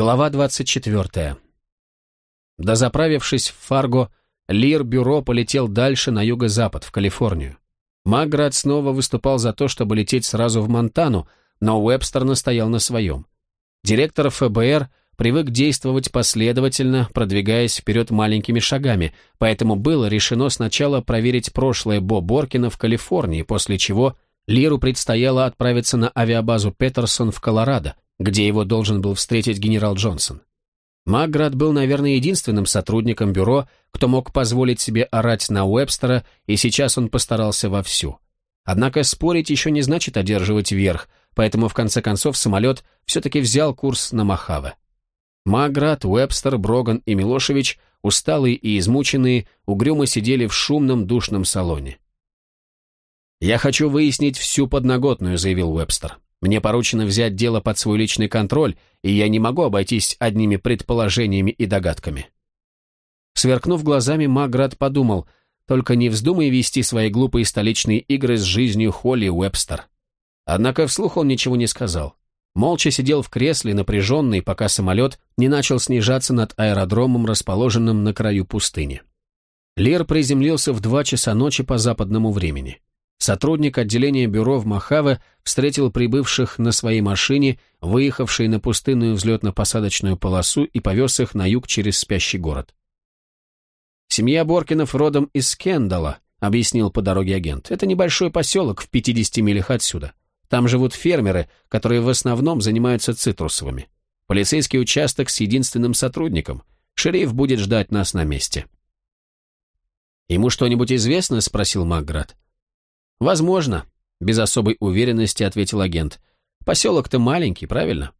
Глава 24. Дозаправившись в Фарго, Лир-бюро полетел дальше на юго-запад, в Калифорнию. Маград снова выступал за то, чтобы лететь сразу в Монтану, но Уэбстер настоял на своем. Директор ФБР привык действовать последовательно, продвигаясь вперед маленькими шагами, поэтому было решено сначала проверить прошлое Бо Боркина в Калифорнии, после чего Лиру предстояло отправиться на авиабазу Петерсон в Колорадо, где его должен был встретить генерал Джонсон. Маград был, наверное, единственным сотрудником бюро, кто мог позволить себе орать на Уэбстера, и сейчас он постарался вовсю. Однако спорить еще не значит одерживать верх, поэтому в конце концов самолет все-таки взял курс на Махаве. Маград, Уэбстер, Броган и Милошевич, усталые и измученные, угрюмо сидели в шумном душном салоне. «Я хочу выяснить всю подноготную», — заявил Уэбстер. Мне поручено взять дело под свой личный контроль, и я не могу обойтись одними предположениями и догадками. Сверкнув глазами, Маград подумал, только не вздумай вести свои глупые столичные игры с жизнью Холли Уэбстер. Однако вслух он ничего не сказал. Молча сидел в кресле, напряженный, пока самолет не начал снижаться над аэродромом, расположенным на краю пустыни. Лир приземлился в два часа ночи по западному времени. Сотрудник отделения бюро в Махаве встретил прибывших на своей машине, выехавшей на пустынную взлетно-посадочную полосу и повез их на юг через спящий город. «Семья Боркинов родом из Кендала», — объяснил по дороге агент. «Это небольшой поселок в 50 милях отсюда. Там живут фермеры, которые в основном занимаются цитрусовыми. Полицейский участок с единственным сотрудником. Шериф будет ждать нас на месте». «Ему что-нибудь известно?» — спросил Макград. «Возможно», — без особой уверенности ответил агент. «Поселок-то маленький, правильно?»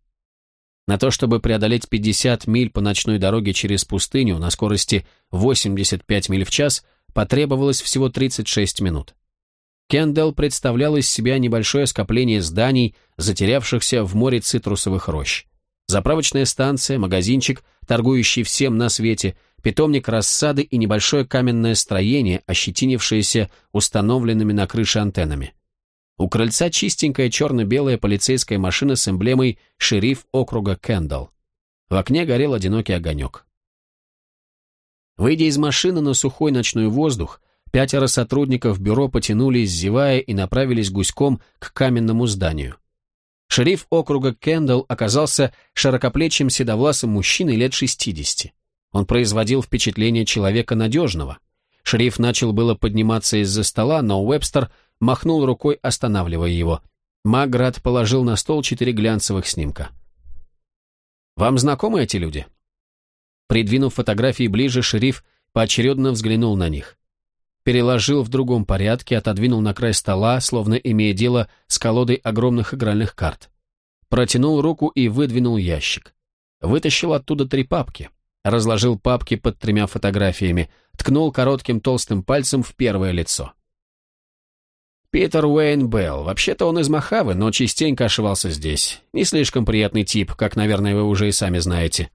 На то, чтобы преодолеть 50 миль по ночной дороге через пустыню на скорости 85 миль в час, потребовалось всего 36 минут. Кендалл представлял из себя небольшое скопление зданий, затерявшихся в море цитрусовых рощ. Заправочная станция, магазинчик, торгующий всем на свете, питомник рассады и небольшое каменное строение, ощетинившееся установленными на крыше антеннами. У крыльца чистенькая черно-белая полицейская машина с эмблемой «Шериф округа Кендалл». В окне горел одинокий огонек. Выйдя из машины на сухой ночной воздух, пятеро сотрудников бюро потянулись, зевая, и направились гуськом к каменному зданию. Шериф округа Кендалл оказался широкоплечим седовласым мужчиной лет 60. Он производил впечатление человека надежного. Шериф начал было подниматься из-за стола, но Уэбстер махнул рукой, останавливая его. Маград положил на стол четыре глянцевых снимка. «Вам знакомы эти люди?» Придвинув фотографии ближе, шериф поочередно взглянул на них переложил в другом порядке, отодвинул на край стола, словно имея дело с колодой огромных игральных карт. Протянул руку и выдвинул ящик. Вытащил оттуда три папки. Разложил папки под тремя фотографиями, ткнул коротким толстым пальцем в первое лицо. Питер Уэйн Белл. Вообще-то он из Махавы, но частенько ошивался здесь. Не слишком приятный тип, как, наверное, вы уже и сами знаете.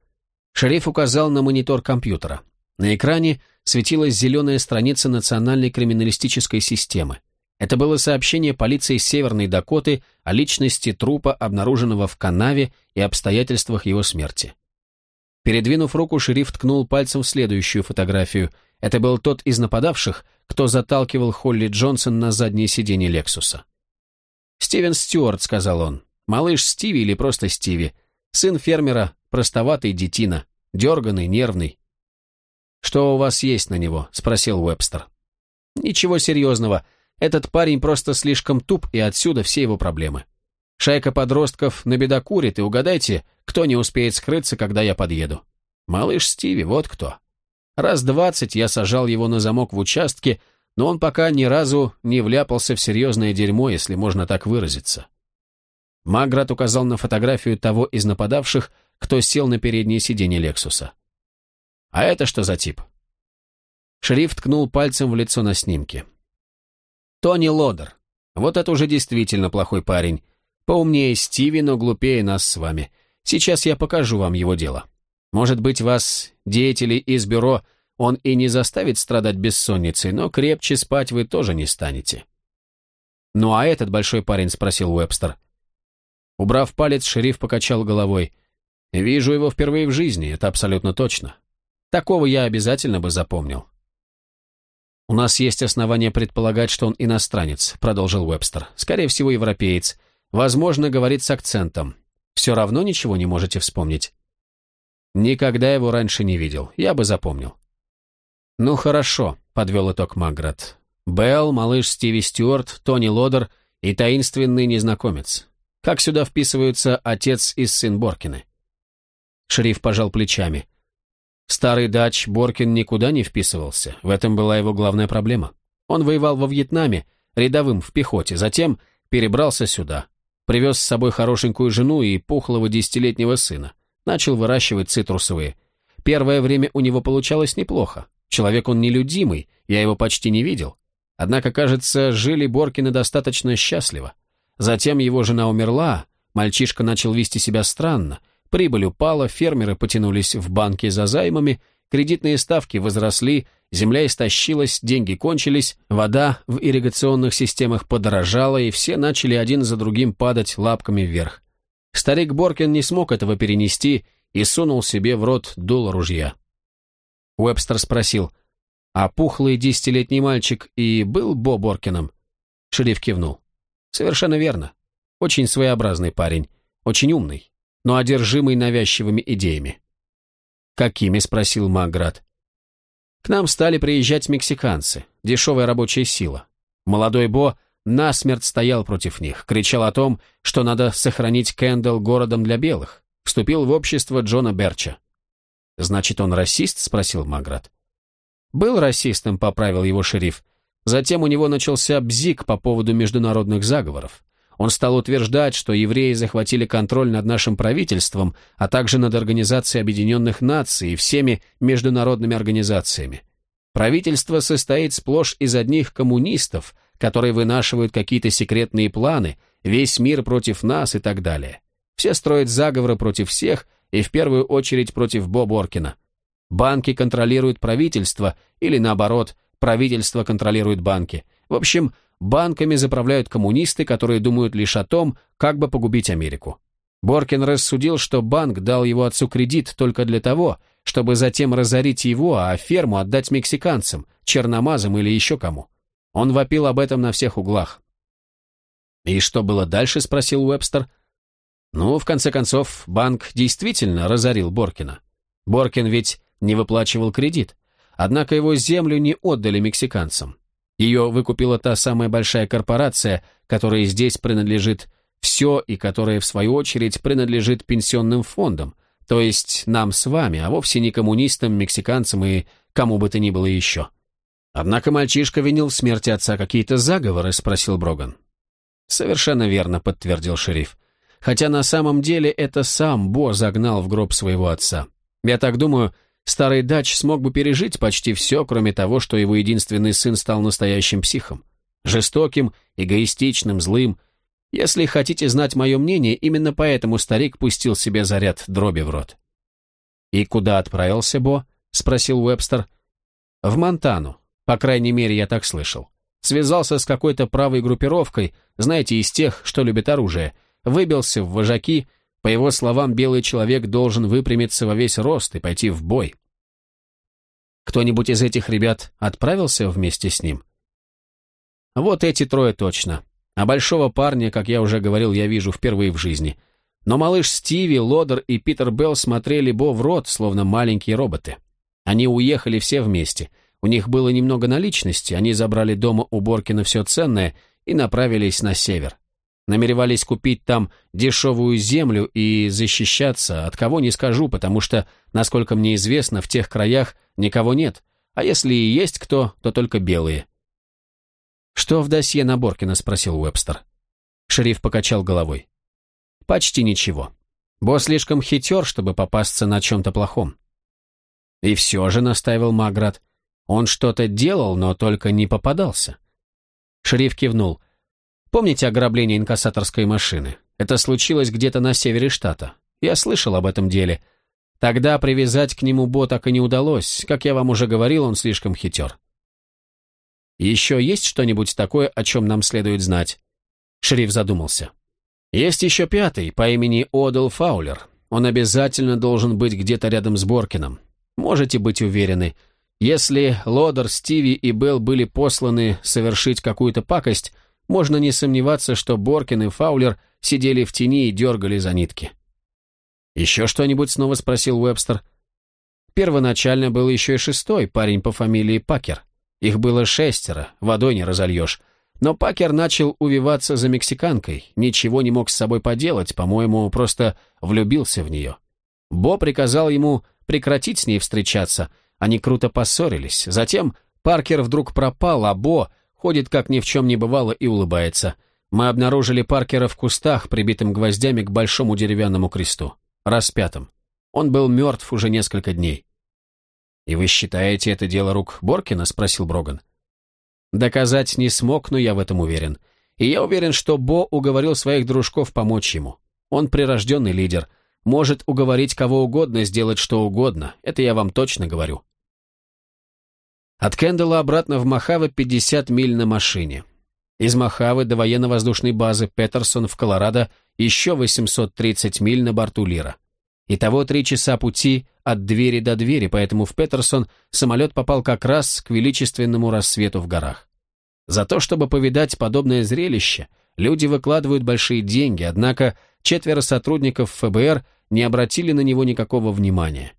Шериф указал на монитор компьютера. На экране светилась зеленая страница Национальной криминалистической системы. Это было сообщение полиции Северной Дакоты о личности трупа, обнаруженного в канаве, и обстоятельствах его смерти. Передвинув руку, шериф ткнул пальцем в следующую фотографию. Это был тот из нападавших, кто заталкивал Холли Джонсон на заднее сиденье Лексуса. «Стивен Стюарт», — сказал он. «Малыш Стиви или просто Стиви. Сын фермера, простоватый детина, дерганный, нервный. «Что у вас есть на него?» – спросил Уэбстер. «Ничего серьезного. Этот парень просто слишком туп, и отсюда все его проблемы. Шайка подростков набедокурит, и угадайте, кто не успеет скрыться, когда я подъеду. Малыш Стиви, вот кто. Раз двадцать я сажал его на замок в участке, но он пока ни разу не вляпался в серьезное дерьмо, если можно так выразиться». Маград указал на фотографию того из нападавших, кто сел на переднее сиденье Лексуса. «А это что за тип?» Шериф ткнул пальцем в лицо на снимке. «Тони Лодер. Вот это уже действительно плохой парень. Поумнее Стиви, но глупее нас с вами. Сейчас я покажу вам его дело. Может быть, вас, деятелей из бюро, он и не заставит страдать бессонницей, но крепче спать вы тоже не станете». «Ну а этот большой парень?» — спросил Уэбстер. Убрав палец, шериф покачал головой. Вижу его впервые в жизни, это абсолютно точно. Такого я обязательно бы запомнил. «У нас есть основания предполагать, что он иностранец», — продолжил Уэбстер. «Скорее всего, европеец. Возможно, говорит с акцентом. Все равно ничего не можете вспомнить». «Никогда его раньше не видел. Я бы запомнил». «Ну хорошо», — подвел итог Маград. «Белл, малыш Стиви Стюарт, Тони Лодер и таинственный незнакомец. Как сюда вписываются отец и сын Боркины?» Шериф пожал плечами. Старый дач Боркин никуда не вписывался, в этом была его главная проблема. Он воевал во Вьетнаме, рядовым в пехоте, затем перебрался сюда, привез с собой хорошенькую жену и пухлого десятилетнего сына, начал выращивать цитрусовые. Первое время у него получалось неплохо. Человек он нелюдимый, я его почти не видел. Однако, кажется, жили Боркины достаточно счастливо. Затем его жена умерла, мальчишка начал вести себя странно – Прибыль упала, фермеры потянулись в банки за займами, кредитные ставки возросли, земля истощилась, деньги кончились, вода в ирригационных системах подорожала, и все начали один за другим падать лапками вверх. Старик Боркин не смог этого перенести и сунул себе в рот дуло ружья. Уэбстер спросил, а пухлый десятилетний мальчик и был Бо Боркином? Шериф кивнул. Совершенно верно. Очень своеобразный парень, очень умный но одержимый навязчивыми идеями. «Какими?» – спросил Маград. «К нам стали приезжать мексиканцы, дешевая рабочая сила. Молодой Бо насмерть стоял против них, кричал о том, что надо сохранить Кэндалл городом для белых, вступил в общество Джона Берча. «Значит, он расист?» – спросил Маград. «Был расистом», – поправил его шериф. Затем у него начался бзик по поводу международных заговоров. Он стал утверждать, что евреи захватили контроль над нашим правительством, а также над Организацией Объединенных Наций и всеми международными организациями. Правительство состоит сплошь из одних коммунистов, которые вынашивают какие-то секретные планы, весь мир против нас и так далее. Все строят заговоры против всех и в первую очередь против Бо Боркина. Банки контролируют правительство или наоборот, правительство контролирует банки. В общем, банками заправляют коммунисты, которые думают лишь о том, как бы погубить Америку. Боркин рассудил, что банк дал его отцу кредит только для того, чтобы затем разорить его, а ферму отдать мексиканцам, черномазам или еще кому. Он вопил об этом на всех углах. «И что было дальше?» – спросил Уэбстер. «Ну, в конце концов, банк действительно разорил Боркина. Боркин ведь не выплачивал кредит. Однако его землю не отдали мексиканцам. Ее выкупила та самая большая корпорация, которая здесь принадлежит все и которая, в свою очередь, принадлежит пенсионным фондам, то есть нам с вами, а вовсе не коммунистам, мексиканцам и кому бы то ни было еще. Однако мальчишка винил в смерти отца какие-то заговоры, спросил Броган. Совершенно верно, подтвердил шериф. Хотя на самом деле это сам Бо загнал в гроб своего отца. Я так думаю, Старый Дач смог бы пережить почти все, кроме того, что его единственный сын стал настоящим психом. Жестоким, эгоистичным, злым. Если хотите знать мое мнение, именно поэтому старик пустил себе заряд дроби в рот. «И куда отправился Бо?» — спросил Уэбстер. «В Монтану. По крайней мере, я так слышал. Связался с какой-то правой группировкой, знаете, из тех, что любят оружие. Выбился в вожаки, по его словам, белый человек должен выпрямиться во весь рост и пойти в бой. Кто-нибудь из этих ребят отправился вместе с ним? Вот эти трое точно. А большого парня, как я уже говорил, я вижу впервые в жизни. Но малыш Стиви, Лодер и Питер Белл смотрели Бо в рот, словно маленькие роботы. Они уехали все вместе. У них было немного наличности, они забрали дома у Боркина все ценное и направились на север. Намеревались купить там дешевую землю и защищаться, от кого не скажу, потому что, насколько мне известно, в тех краях никого нет, а если и есть кто, то только белые. «Что в досье на Боркина?» – спросил Уэбстер. Шериф покачал головой. «Почти ничего. Босс слишком хитер, чтобы попасться на чем-то плохом». «И все же», – настаивал Маград, – «он что-то делал, но только не попадался». Шериф кивнул – Помните ограбление инкассаторской машины? Это случилось где-то на севере штата. Я слышал об этом деле. Тогда привязать к нему Бо так и не удалось. Как я вам уже говорил, он слишком хитер. Еще есть что-нибудь такое, о чем нам следует знать? Шериф задумался. Есть еще пятый, по имени Одел Фаулер. Он обязательно должен быть где-то рядом с Боркином. Можете быть уверены, если Лодер, Стиви и Белл были посланы совершить какую-то пакость, можно не сомневаться, что Боркин и Фаулер сидели в тени и дергали за нитки. «Еще что-нибудь?» — снова спросил Уэбстер. Первоначально был еще и шестой парень по фамилии Пакер. Их было шестеро, водой не разольешь. Но Пакер начал увиваться за мексиканкой, ничего не мог с собой поделать, по-моему, просто влюбился в нее. Бо приказал ему прекратить с ней встречаться, они круто поссорились. Затем Паркер вдруг пропал, а Бо ходит как ни в чем не бывало и улыбается. Мы обнаружили Паркера в кустах, прибитым гвоздями к большому деревянному кресту, распятым. Он был мертв уже несколько дней. «И вы считаете это дело рук Боркина?» — спросил Броган. Доказать не смог, но я в этом уверен. И я уверен, что Бо уговорил своих дружков помочь ему. Он прирожденный лидер, может уговорить кого угодно сделать что угодно, это я вам точно говорю. От Кендалла обратно в Мохаве 50 миль на машине. Из Мохавы до военно-воздушной базы Петерсон в Колорадо еще 830 миль на борту Лира. Итого три часа пути от двери до двери, поэтому в Петерсон самолет попал как раз к величественному рассвету в горах. За то, чтобы повидать подобное зрелище, люди выкладывают большие деньги, однако четверо сотрудников ФБР не обратили на него никакого внимания.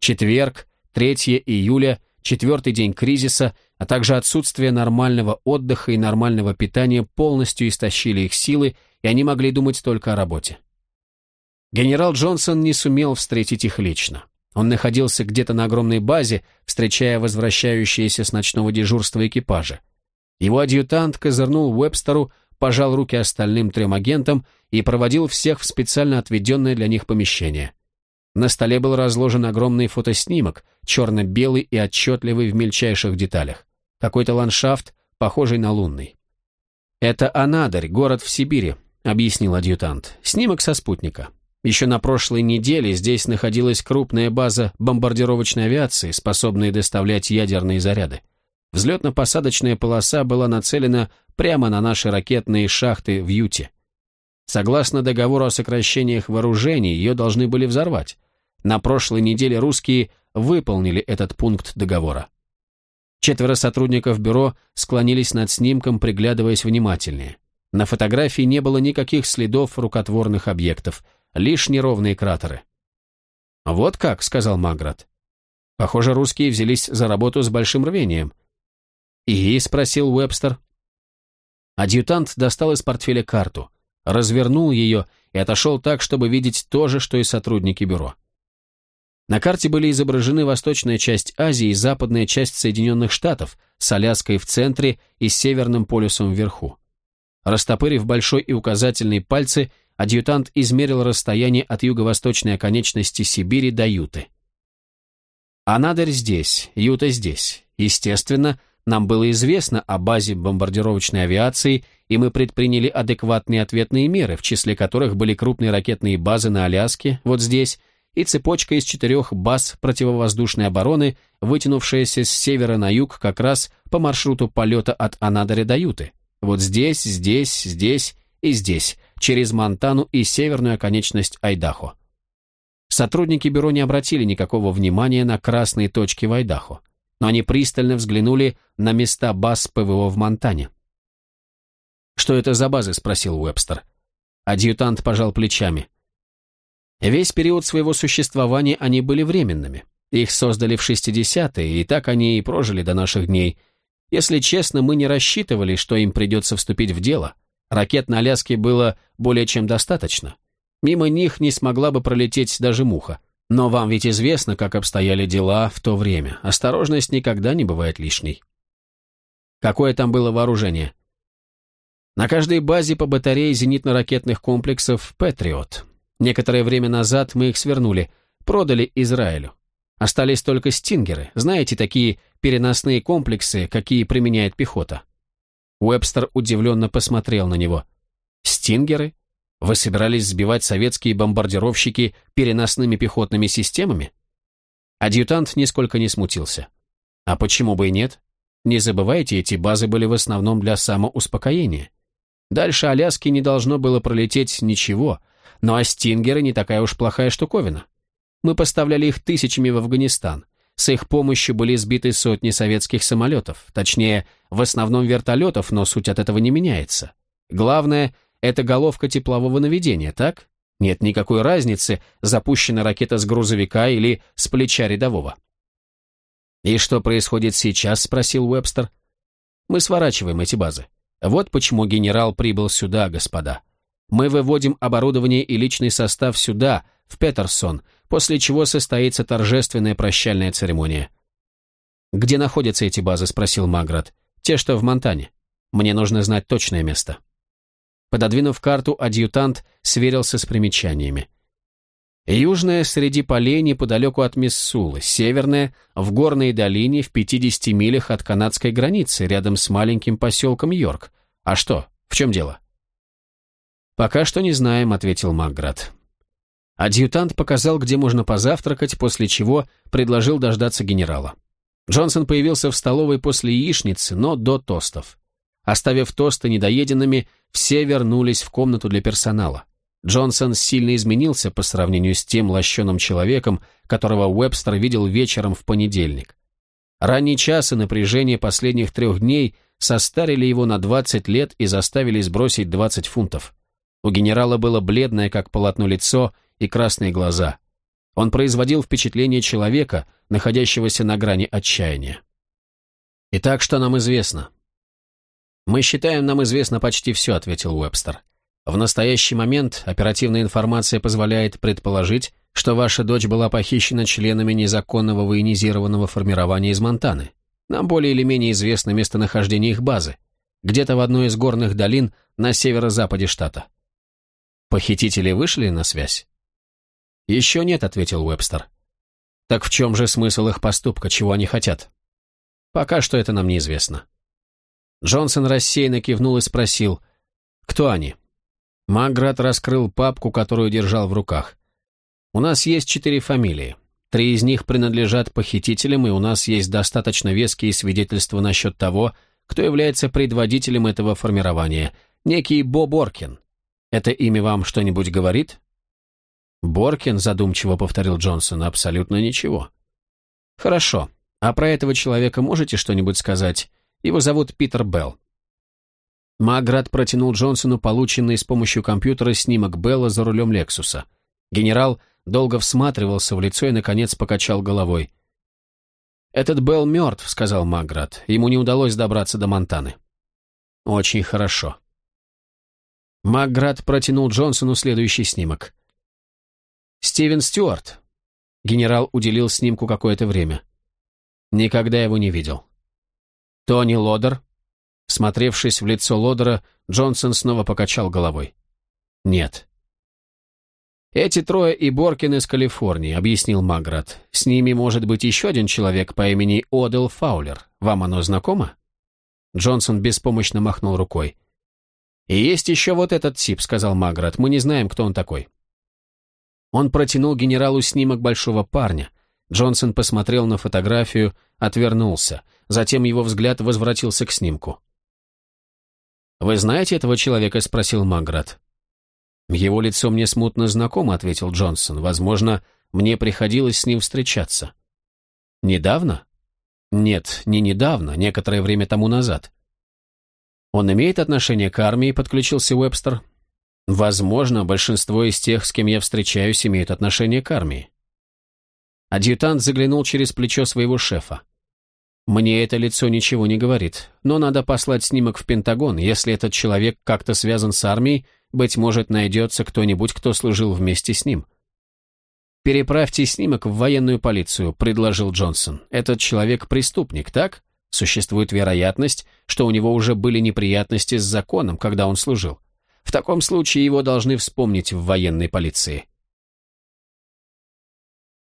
Четверг, 3 июля, четвертый день кризиса, а также отсутствие нормального отдыха и нормального питания полностью истощили их силы, и они могли думать только о работе. Генерал Джонсон не сумел встретить их лично. Он находился где-то на огромной базе, встречая возвращающиеся с ночного дежурства экипажа. Его адъютант козырнул Уэбстеру, пожал руки остальным трем агентам и проводил всех в специально отведенное для них помещение. На столе был разложен огромный фотоснимок, черно-белый и отчетливый в мельчайших деталях. Какой-то ландшафт, похожий на лунный. «Это Анадырь, город в Сибири», — объяснил адъютант. «Снимок со спутника. Еще на прошлой неделе здесь находилась крупная база бомбардировочной авиации, способная доставлять ядерные заряды. Взлетно-посадочная полоса была нацелена прямо на наши ракетные шахты в Юте. Согласно договору о сокращениях вооружений, ее должны были взорвать. На прошлой неделе русские выполнили этот пункт договора. Четверо сотрудников бюро склонились над снимком, приглядываясь внимательнее. На фотографии не было никаких следов рукотворных объектов – лишь неровные кратеры. «Вот как», — сказал Маград. «Похоже, русские взялись за работу с большим рвением». «И?» — спросил Уэбстер. Адъютант достал из портфеля карту, развернул ее и отошел так, чтобы видеть то же, что и сотрудники бюро. На карте были изображены восточная часть Азии и западная часть Соединенных Штатов с Аляской в центре и Северным полюсом вверху. Растопырив большой и указательный пальцы, адъютант измерил расстояние от юго-восточной оконечности Сибири до Юты. Анадырь здесь, Юта здесь. Естественно, нам было известно о базе бомбардировочной авиации, и мы предприняли адекватные ответные меры, в числе которых были крупные ракетные базы на Аляске, вот здесь, и цепочка из четырех баз противовоздушной обороны, вытянувшаяся с севера на юг как раз по маршруту полета от Анадыря до Юты. Вот здесь, здесь, здесь и здесь, через Монтану и северную оконечность Айдахо. Сотрудники бюро не обратили никакого внимания на красные точки в Айдахо, но они пристально взглянули на места баз ПВО в Монтане. «Что это за базы?» – спросил Уэбстер. Адъютант пожал плечами. Весь период своего существования они были временными. Их создали в 60-е, и так они и прожили до наших дней. Если честно, мы не рассчитывали, что им придется вступить в дело – Ракет на Аляске было более чем достаточно. Мимо них не смогла бы пролететь даже муха. Но вам ведь известно, как обстояли дела в то время. Осторожность никогда не бывает лишней. Какое там было вооружение? На каждой базе по батарее зенитно-ракетных комплексов «Патриот». Некоторое время назад мы их свернули, продали Израилю. Остались только «Стингеры», знаете, такие переносные комплексы, какие применяет пехота. Уэбстер удивленно посмотрел на него. «Стингеры? Вы собирались сбивать советские бомбардировщики переносными пехотными системами?» Адъютант нисколько не смутился. «А почему бы и нет? Не забывайте, эти базы были в основном для самоуспокоения. Дальше Аляски не должно было пролететь ничего, Ну а стингеры не такая уж плохая штуковина. Мы поставляли их тысячами в Афганистан. С их помощью были сбиты сотни советских самолетов, точнее, в основном вертолетов, но суть от этого не меняется. Главное – это головка теплового наведения, так? Нет никакой разницы, запущена ракета с грузовика или с плеча рядового. «И что происходит сейчас?» – спросил Уэбстер. «Мы сворачиваем эти базы. Вот почему генерал прибыл сюда, господа. Мы выводим оборудование и личный состав сюда, в Петерсон, после чего состоится торжественная прощальная церемония. «Где находятся эти базы?» – спросил Маград. «Те, что в Монтане. Мне нужно знать точное место». Пододвинув карту, адъютант сверился с примечаниями. Южная среди полей неподалеку от Миссулы, северная в горной долине в 50 милях от канадской границы, рядом с маленьким поселком Йорк. А что, в чем дело? «Пока что не знаем», — ответил Макград. Адъютант показал, где можно позавтракать, после чего предложил дождаться генерала. Джонсон появился в столовой после яичницы, но до тостов. Оставив тосты недоеденными, все вернулись в комнату для персонала. Джонсон сильно изменился по сравнению с тем лощеным человеком, которого Уэбстер видел вечером в понедельник. Ранний час и напряжение последних трех дней состарили его на 20 лет и заставили сбросить 20 фунтов. У генерала было бледное, как полотно лицо, и красные глаза. Он производил впечатление человека, находящегося на грани отчаяния. «Итак, что нам известно?» «Мы считаем, нам известно почти все», — ответил Уэбстер. «В настоящий момент оперативная информация позволяет предположить, что ваша дочь была похищена членами незаконного военизированного формирования из Монтаны. Нам более или менее известно местонахождение их базы, где-то в одной из горных долин на северо-западе штата. Похитители вышли на связь? «Еще нет», — ответил Уэбстер. «Так в чем же смысл их поступка, чего они хотят?» «Пока что это нам неизвестно». Джонсон рассеянно кивнул и спросил, «Кто они?» Маград раскрыл папку, которую держал в руках. «У нас есть четыре фамилии. Три из них принадлежат похитителям, и у нас есть достаточно веские свидетельства насчет того, кто является предводителем этого формирования, некий Бо Боркин. Это имя вам что-нибудь говорит?» «Боркин», — задумчиво повторил Джонсон, — «абсолютно ничего». «Хорошо. А про этого человека можете что-нибудь сказать? Его зовут Питер Белл». Маград протянул Джонсону полученный с помощью компьютера снимок Белла за рулем Лексуса. Генерал долго всматривался в лицо и, наконец, покачал головой. «Этот Белл мертв», — сказал Маград. «Ему не удалось добраться до Монтаны». «Очень хорошо». Макград протянул Джонсону следующий снимок. «Стивен Стюарт». Генерал уделил снимку какое-то время. Никогда его не видел. «Тони Лодер». Смотревшись в лицо Лодера, Джонсон снова покачал головой. «Нет». «Эти трое и Боркин из Калифорнии», — объяснил Маград. «С ними может быть еще один человек по имени Одел Фаулер. Вам оно знакомо?» Джонсон беспомощно махнул рукой. «И есть еще вот этот тип», — сказал Маград. «Мы не знаем, кто он такой». Он протянул генералу снимок большого парня. Джонсон посмотрел на фотографию, отвернулся. Затем его взгляд возвратился к снимку. «Вы знаете этого человека?» — спросил Маград. «Его лицо мне смутно знакомо», — ответил Джонсон. «Возможно, мне приходилось с ним встречаться». «Недавно?» «Нет, не недавно, некоторое время тому назад». «Он имеет отношение к армии?» — подключился Уэбстер. Возможно, большинство из тех, с кем я встречаюсь, имеют отношение к армии. Адъютант заглянул через плечо своего шефа. Мне это лицо ничего не говорит, но надо послать снимок в Пентагон. Если этот человек как-то связан с армией, быть может, найдется кто-нибудь, кто служил вместе с ним. «Переправьте снимок в военную полицию», — предложил Джонсон. «Этот человек преступник, так? Существует вероятность, что у него уже были неприятности с законом, когда он служил. В таком случае его должны вспомнить в военной полиции.